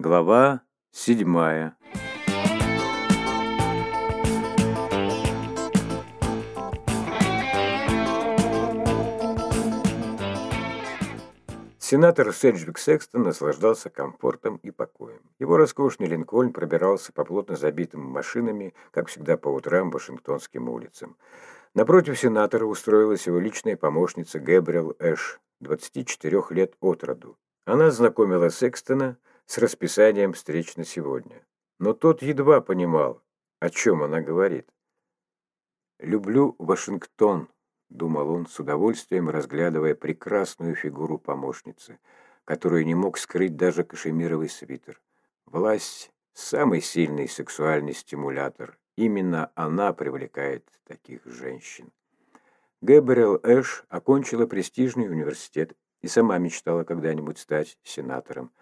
Глава седьмая. Сенатор Седжвик Секстон наслаждался комфортом и покоем. Его роскошный линкольн пробирался по плотно забитым машинами, как всегда по утрам, Вашингтонским улицам. Напротив сенатора устроилась его личная помощница Гэбриэл Эш, 24 лет от роду. Она знакомила Секстона с расписанием встреч на сегодня. Но тот едва понимал, о чем она говорит. «Люблю Вашингтон», — думал он с удовольствием, разглядывая прекрасную фигуру помощницы, которую не мог скрыть даже кашемировый свитер. Власть — самый сильный сексуальный стимулятор. Именно она привлекает таких женщин. Гэбриэл Эш окончила престижный университет и сама мечтала когда-нибудь стать сенатором.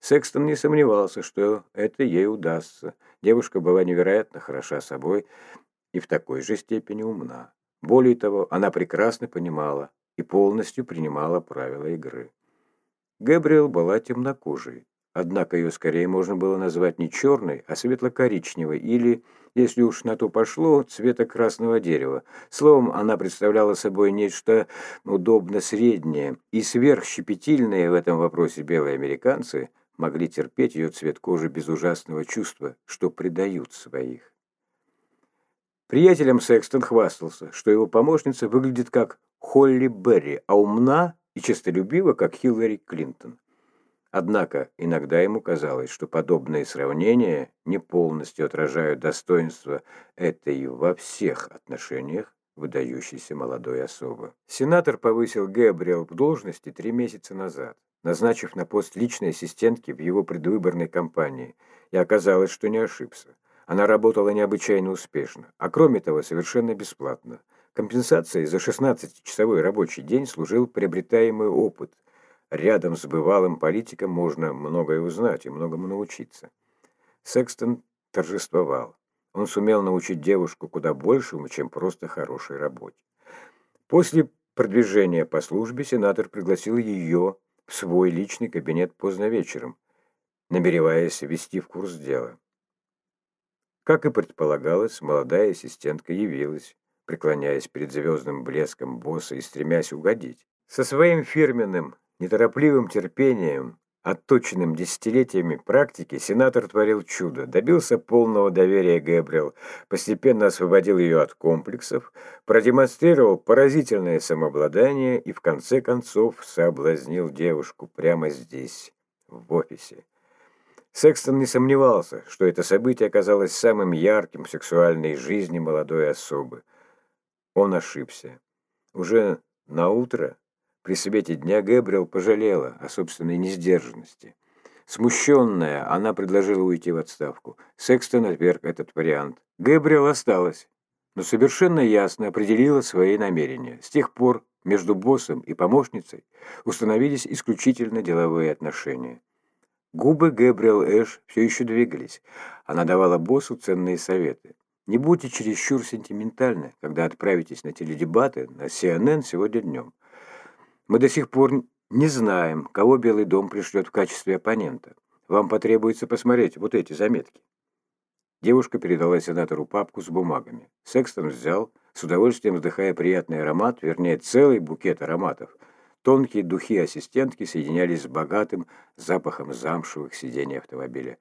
Секстон не сомневался, что это ей удастся. Девушка была невероятно хороша собой и в такой же степени умна. Более того, она прекрасно понимала и полностью принимала правила игры. Гэбриэл была темнокожей, однако ее скорее можно было назвать не черной, а светло-коричневой или, если уж на то пошло, цвета красного дерева. Словом, она представляла собой нечто удобно среднее, и сверхщепетильные в этом вопросе белые американцы могли терпеть ее цвет кожи без ужасного чувства, что предают своих. Приятелям Секстон хвастался, что его помощница выглядит как Холли Берри, а умна и честолюбива, как Хиллари Клинтон. Однако иногда ему казалось, что подобные сравнения не полностью отражают достоинство этой во всех отношениях выдающейся молодой особы. Сенатор повысил Гэбриэл в должности три месяца назад, назначив на пост личной ассистентки в его предвыборной кампании, и оказалось, что не ошибся. Она работала необычайно успешно, а кроме того совершенно бесплатно. Компенсацией за 16-часовой рабочий день служил приобретаемый опыт. Рядом с бывалым политиком можно многое узнать и многому научиться. Секстон торжествовал. Он сумел научить девушку куда большему, чем просто хорошей работе. После продвижения по службе сенатор пригласил ее в свой личный кабинет поздно вечером, намереваясь ввести в курс дела. Как и предполагалось, молодая ассистентка явилась, преклоняясь перед звездным блеском босса и стремясь угодить. Со своим фирменным, неторопливым терпением, отточенным десятилетиями практики, сенатор творил чудо, добился полного доверия Гэбриэл, постепенно освободил ее от комплексов, продемонстрировал поразительное самообладание и в конце концов соблазнил девушку прямо здесь, в офисе. Секстон не сомневался, что это событие оказалось самым ярким в сексуальной жизни молодой особы. Он ошибся. Уже на утро при свете дня Гэбриэл пожалела о собственной несдержанности. Смущенная, она предложила уйти в отставку. Секстон отверг этот вариант. Гэбриэл осталась, но совершенно ясно определила свои намерения. С тех пор между боссом и помощницей установились исключительно деловые отношения. Губы Гэбриэл Эш все еще двигались. Она давала боссу ценные советы. Не будьте чересчур сентиментальны, когда отправитесь на теледебаты на CNN сегодня днем. Мы до сих пор не знаем, кого Белый дом пришлет в качестве оппонента. Вам потребуется посмотреть вот эти заметки. Девушка передала сенатору папку с бумагами. Секстон взял, с удовольствием вдыхая приятный аромат, вернее, целый букет ароматов – Тонкие духи ассистентки соединялись с богатым запахом замшевых сидений автомобиля.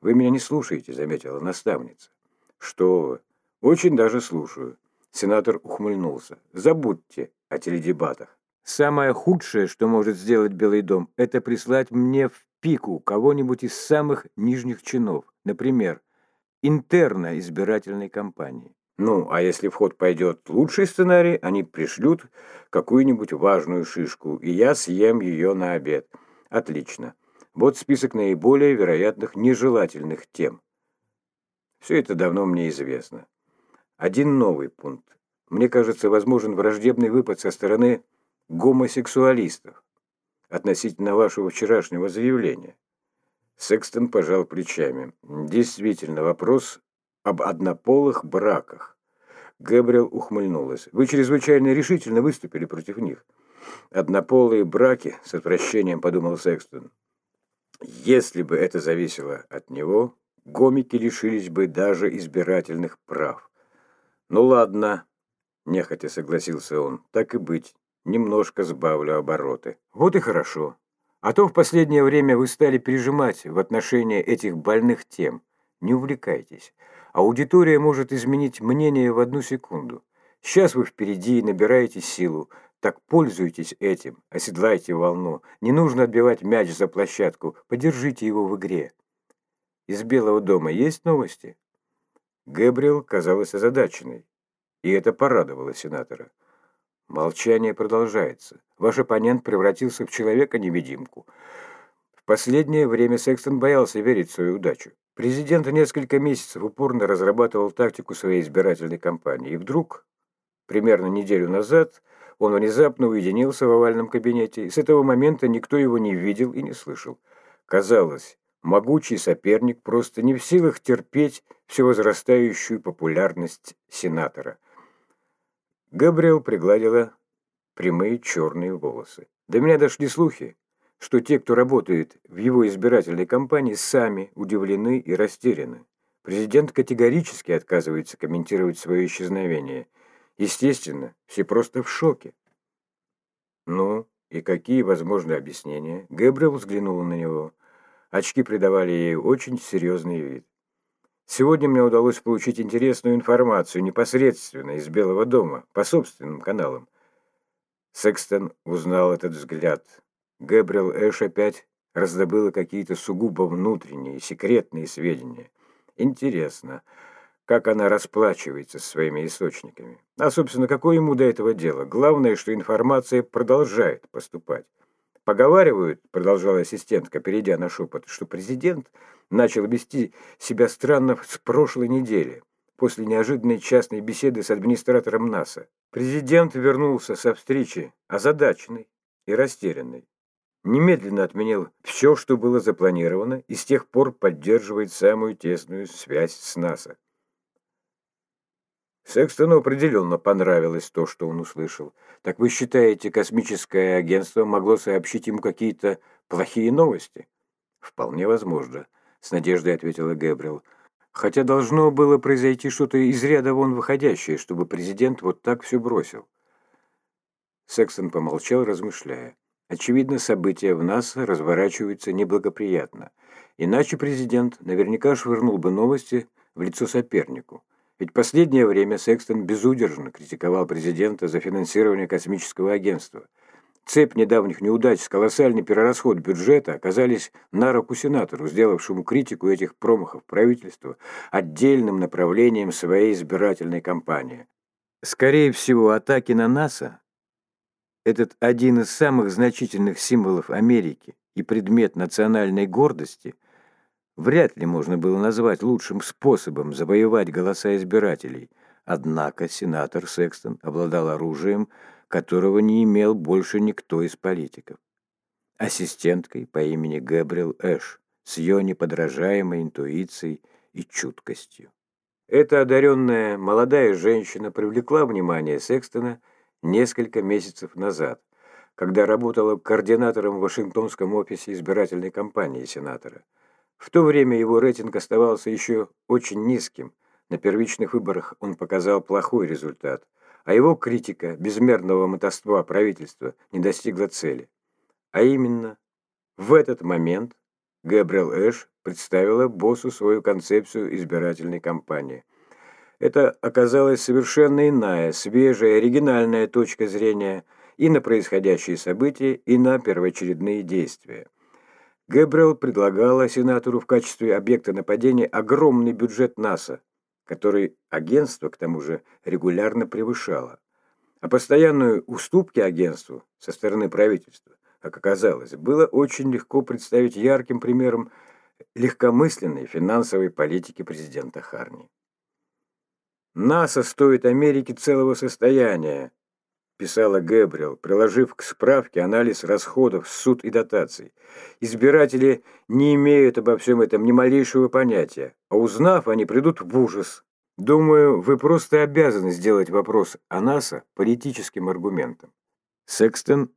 «Вы меня не слушаете», — заметила наставница. «Что Очень даже слушаю». Сенатор ухмыльнулся. «Забудьте о теледебатах. Самое худшее, что может сделать Белый дом, это прислать мне в пику кого-нибудь из самых нижних чинов, например, интерна избирательной кампании. Ну, а если в ход пойдет лучший сценарий, они пришлют какую-нибудь важную шишку, и я съем ее на обед. Отлично. Вот список наиболее вероятных нежелательных тем. Все это давно мне известно. Один новый пункт. Мне кажется, возможен враждебный выпад со стороны гомосексуалистов относительно вашего вчерашнего заявления. Секстон пожал плечами. Действительно, вопрос об однополых браках. Гэбриэл ухмыльнулась. Вы чрезвычайно решительно выступили против них. Однополые браки, с отвращением подумал Секстон. Если бы это зависело от него, гомики лишились бы даже избирательных прав. Ну ладно, нехотя согласился он, так и быть, немножко сбавлю обороты. Вот и хорошо. А то в последнее время вы стали прижимать в отношении этих больных тем. Не увлекайтесь. Аудитория может изменить мнение в одну секунду. Сейчас вы впереди и набираете силу. Так пользуйтесь этим, оседлайте волну. Не нужно отбивать мяч за площадку, подержите его в игре. Из Белого дома есть новости? Гэбриэл казалась озадаченной, и это порадовало сенатора. Молчание продолжается. Ваш оппонент превратился в человека-невидимку. В последнее время Секстон боялся верить в свою удачу. Президент несколько месяцев упорно разрабатывал тактику своей избирательной кампании, и вдруг, примерно неделю назад, он внезапно уединился в овальном кабинете, и с этого момента никто его не видел и не слышал. Казалось, могучий соперник просто не в силах терпеть всю возрастающую популярность сенатора. Габриэл пригладила прямые черные волосы. До меня дошли слухи, что те, кто работает в его избирательной кампании, сами удивлены и растеряны. Президент категорически отказывается комментировать свое исчезновение – Естественно, все просто в шоке. Ну, и какие возможны объяснения? Гэбриэл взглянул на него. Очки придавали ей очень серьезный вид. Сегодня мне удалось получить интересную информацию непосредственно из Белого дома, по собственным каналам. Секстон узнал этот взгляд. Гэбриэл Эш опять раздобыла какие-то сугубо внутренние, секретные сведения. Интересно, как она расплачивается со своими источниками. А, собственно, какое ему до этого дело? Главное, что информация продолжает поступать. Поговаривают, продолжала ассистентка, перейдя на шепот, что президент начал вести себя странно с прошлой недели, после неожиданной частной беседы с администратором НАСА. Президент вернулся со встречи озадаченный и растерянный. Немедленно отменил все, что было запланировано, и с тех пор поддерживает самую тесную связь с НАСА. Секстону определенно понравилось то, что он услышал. Так вы считаете, космическое агентство могло сообщить ему какие-то плохие новости? Вполне возможно, с надеждой ответила Гэбриэл. Хотя должно было произойти что-то из ряда вон выходящее, чтобы президент вот так все бросил. Секстон помолчал, размышляя. Очевидно, события в НАСА разворачиваются неблагоприятно. Иначе президент наверняка швырнул бы новости в лицо сопернику. Ведь последнее время Секстон безудержно критиковал президента за финансирование космического агентства. Цепь недавних неудач с колоссальный перерасход бюджета оказались на руку сенатору, сделавшему критику этих промахов правительства отдельным направлением своей избирательной кампании. Скорее всего, атаки на НАСА – этот один из самых значительных символов Америки и предмет национальной гордости – вряд ли можно было назвать лучшим способом завоевать голоса избирателей. Однако сенатор Секстон обладал оружием, которого не имел больше никто из политиков. Ассистенткой по имени Гэбриэл Эш с ее неподражаемой интуицией и чуткостью. Эта одаренная молодая женщина привлекла внимание Секстона несколько месяцев назад, когда работала координатором в Вашингтонском офисе избирательной кампании сенатора – в то время его рейтинг оставался еще очень низким. На первичных выборах он показал плохой результат, а его критика безмерного мотоства правительства не достигла цели. А именно, в этот момент Гэбриэл Эш представила боссу свою концепцию избирательной кампании. Это оказалась совершенно иная, свежая, оригинальная точка зрения и на происходящие события, и на первоочередные действия. Гэбриэл предлагала сенатору в качестве объекта нападения огромный бюджет НАСА, который агентство, к тому же, регулярно превышало. А постоянные уступки агентству со стороны правительства, как оказалось, было очень легко представить ярким примером легкомысленной финансовой политики президента Харни. НАСА стоит Америке целого состояния, писала Гэбриэл, приложив к справке анализ расходов, суд и дотаций. Избиратели не имеют обо всем этом ни малейшего понятия, а узнав, они придут в ужас. Думаю, вы просто обязаны сделать вопрос о НАСА политическим аргументом. Секстон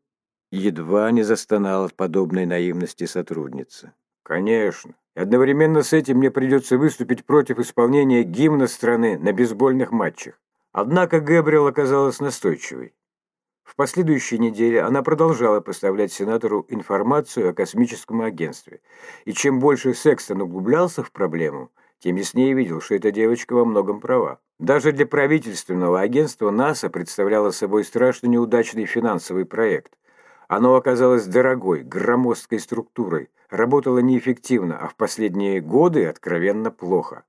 едва не застонал от подобной наивности сотрудницы. Конечно. И одновременно с этим мне придется выступить против исполнения гимна страны на бейсбольных матчах. Однако Гэбриэл оказалась настойчивой. В последующей неделе она продолжала поставлять сенатору информацию о космическом агентстве. И чем больше Секстон углублялся в проблему, тем яснее видел, что эта девочка во многом права. Даже для правительственного агентства НАСА представляло собой страшно неудачный финансовый проект. Оно оказалось дорогой, громоздкой структурой, работало неэффективно, а в последние годы откровенно плохо.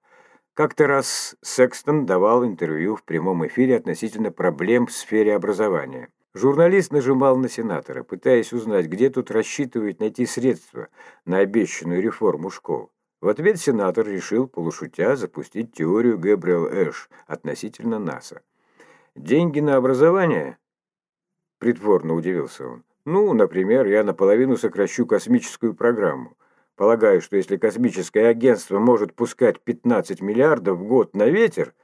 Как-то раз Секстон давал интервью в прямом эфире относительно проблем в сфере образования. Журналист нажимал на сенатора, пытаясь узнать, где тут рассчитывают найти средства на обещанную реформу школ. В ответ сенатор решил, полушутя, запустить теорию Гэбриэл Эш относительно НАСА. «Деньги на образование?» Притворно удивился он. «Ну, например, я наполовину сокращу космическую программу. Полагаю, что если космическое агентство может пускать 15 миллиардов в год на ветер,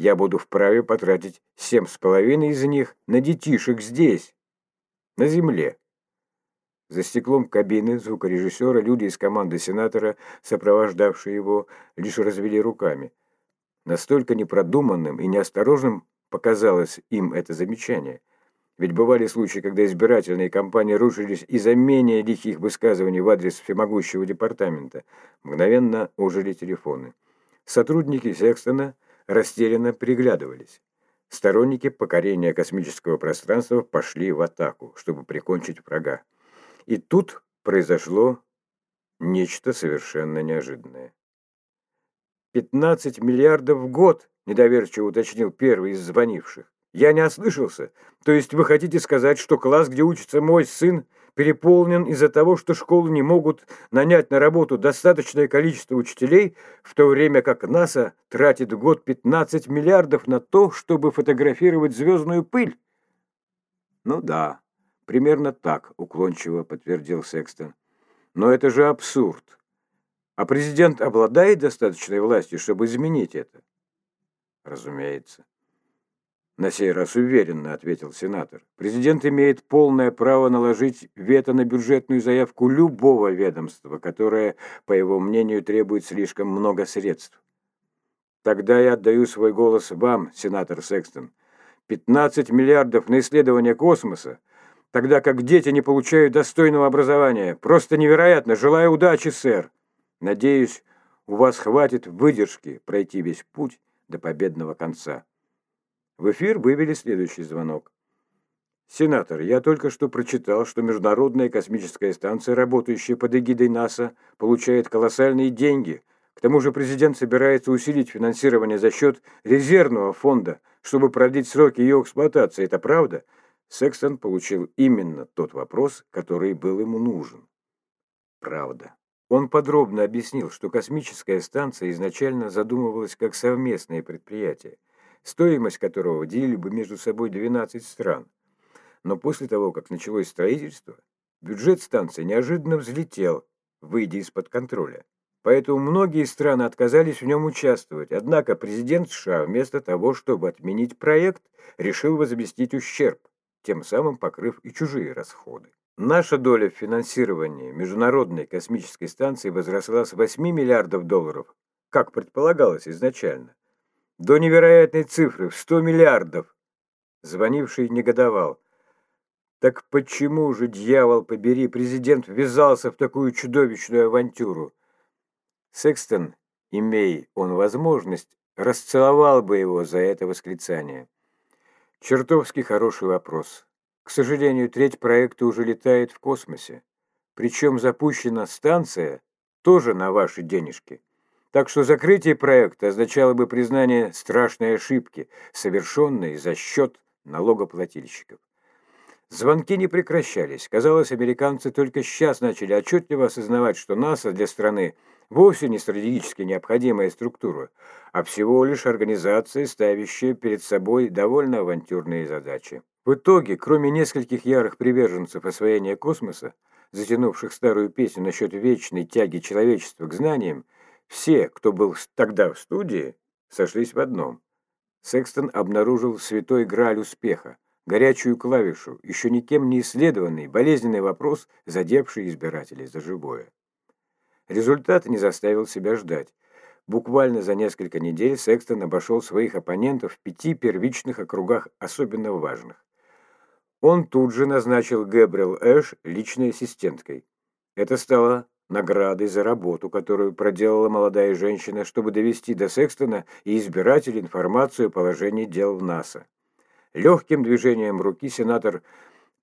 я буду вправе потратить семь с половиной из них на детишек здесь, на Земле. За стеклом кабины звукорежиссера люди из команды сенатора, сопровождавшие его, лишь развели руками. Настолько непродуманным и неосторожным показалось им это замечание. Ведь бывали случаи, когда избирательные кампании рушились из-за менее лихих высказываний в адрес всемогущего департамента. Мгновенно ожили телефоны. Сотрудники Секстона – растерянно приглядывались. Сторонники покорения космического пространства пошли в атаку, чтобы прикончить врага. И тут произошло нечто совершенно неожиданное. «Пятнадцать миллиардов в год!» – недоверчиво уточнил первый из звонивших. «Я не ослышался. То есть вы хотите сказать, что класс, где учится мой сын, переполнен из-за того, что школы не могут нанять на работу достаточное количество учителей, в то время как НАСА тратит год 15 миллиардов на то, чтобы фотографировать звездную пыль. Ну да, примерно так, уклончиво подтвердил Секстон. Но это же абсурд. А президент обладает достаточной властью, чтобы изменить это? Разумеется. На сей раз уверенно, ответил сенатор. Президент имеет полное право наложить вето на бюджетную заявку любого ведомства, которое, по его мнению, требует слишком много средств. Тогда я отдаю свой голос вам, сенатор Секстон. 15 миллиардов на исследование космоса, тогда как дети не получают достойного образования. Просто невероятно. Желаю удачи, сэр. Надеюсь, у вас хватит выдержки пройти весь путь до победного конца. В эфир вывели следующий звонок. «Сенатор, я только что прочитал, что Международная космическая станция, работающая под эгидой НАСА, получает колоссальные деньги. К тому же президент собирается усилить финансирование за счет резервного фонда, чтобы продлить сроки ее эксплуатации. Это правда?» Секстон получил именно тот вопрос, который был ему нужен. Правда. Он подробно объяснил, что космическая станция изначально задумывалась как совместное предприятие – стоимость которого делили бы между собой 12 стран. Но после того, как началось строительство, бюджет станции неожиданно взлетел, выйдя из-под контроля. Поэтому многие страны отказались в нем участвовать. Однако президент США вместо того, чтобы отменить проект, решил возместить ущерб, тем самым покрыв и чужие расходы. Наша доля в финансировании Международной космической станции возросла с 8 миллиардов долларов, как предполагалось изначально, до невероятной цифры в 100 миллиардов. Звонивший негодовал. Так почему же, дьявол побери, президент ввязался в такую чудовищную авантюру? Секстон, имей он возможность, расцеловал бы его за это восклицание. Чертовски хороший вопрос. К сожалению, треть проекта уже летает в космосе. Причем запущена станция тоже на ваши денежки. Так что закрытие проекта означало бы признание страшной ошибки, совершенной за счет налогоплательщиков. Звонки не прекращались. Казалось, американцы только сейчас начали отчетливо осознавать, что НАСА для страны вовсе не стратегически необходимая структура, а всего лишь организация, ставящая перед собой довольно авантюрные задачи. В итоге, кроме нескольких ярых приверженцев освоения космоса, затянувших старую песню насчет вечной тяги человечества к знаниям, все, кто был тогда в студии, сошлись в одном. Секстон обнаружил святой грааль успеха, горячую клавишу, еще никем не исследованный, болезненный вопрос, задевший избирателей за живое. Результат не заставил себя ждать. Буквально за несколько недель Секстон обошел своих оппонентов в пяти первичных округах особенно важных. Он тут же назначил Гэбриэл Эш личной ассистенткой. Это стало наградой за работу, которую проделала молодая женщина, чтобы довести до Секстона и избирателей информацию о положении дел в НАСА. Легким движением руки сенатор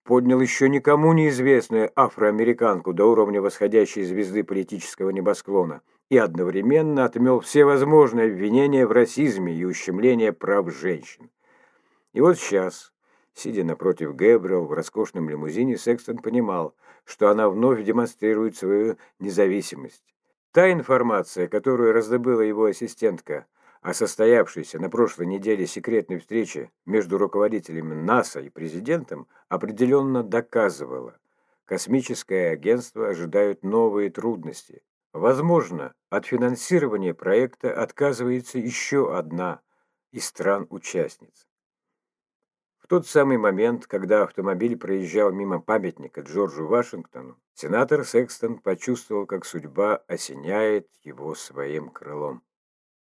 поднял еще никому неизвестную афроамериканку до уровня восходящей звезды политического небосклона и одновременно отмел все возможные обвинения в расизме и ущемлении прав женщин. И вот сейчас, сидя напротив Гэбриэл в роскошном лимузине, Секстон понимал, что она вновь демонстрирует свою независимость. Та информация, которую раздобыла его ассистентка, о состоявшейся на прошлой неделе секретной встрече между руководителями НАСА и президентом определенно доказывала, космическое агентство ожидают новые трудности. Возможно, от финансирования проекта отказывается еще одна из стран-участниц. Тот самый момент, когда автомобиль проезжал мимо памятника Джорджу Вашингтону, сенатор Секстон почувствовал, как судьба осеняет его своим крылом.